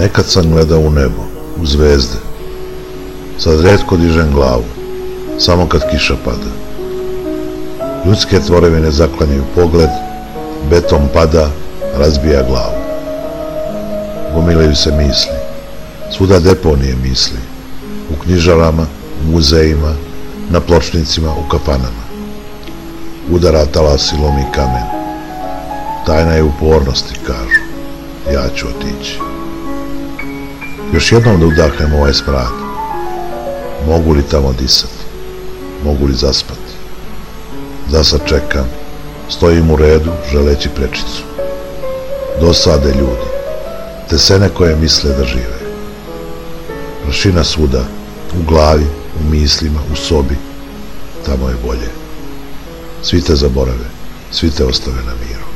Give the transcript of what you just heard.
Nekad sam gledao u nebo, u zvezde. Sad redko dižem glavu, samo kad kiša pada. Ljudske tvorevine zaklanjaju pogled, beton pada, razbija glavu. Gomilaju se misli, svuda deponije misli, u knjižarama, u muzejima, na pločnicima, u kafanama. Udara talas i lomi kamen. Tajna je upornosti, kažu. Ja ću otići. Još jednom da udahnem ovaj smrad. Mogu li tamo disati? Mogu li zaspati? Zasad čekam. Stojim u redu, želeći prečicu. Dosade ljudi. Te sene koje misle da žive. Prašina svuda, u glavi, u mislima, u sobi. Tamo je bolje. Svi te zaborave, svi te ostave na miru.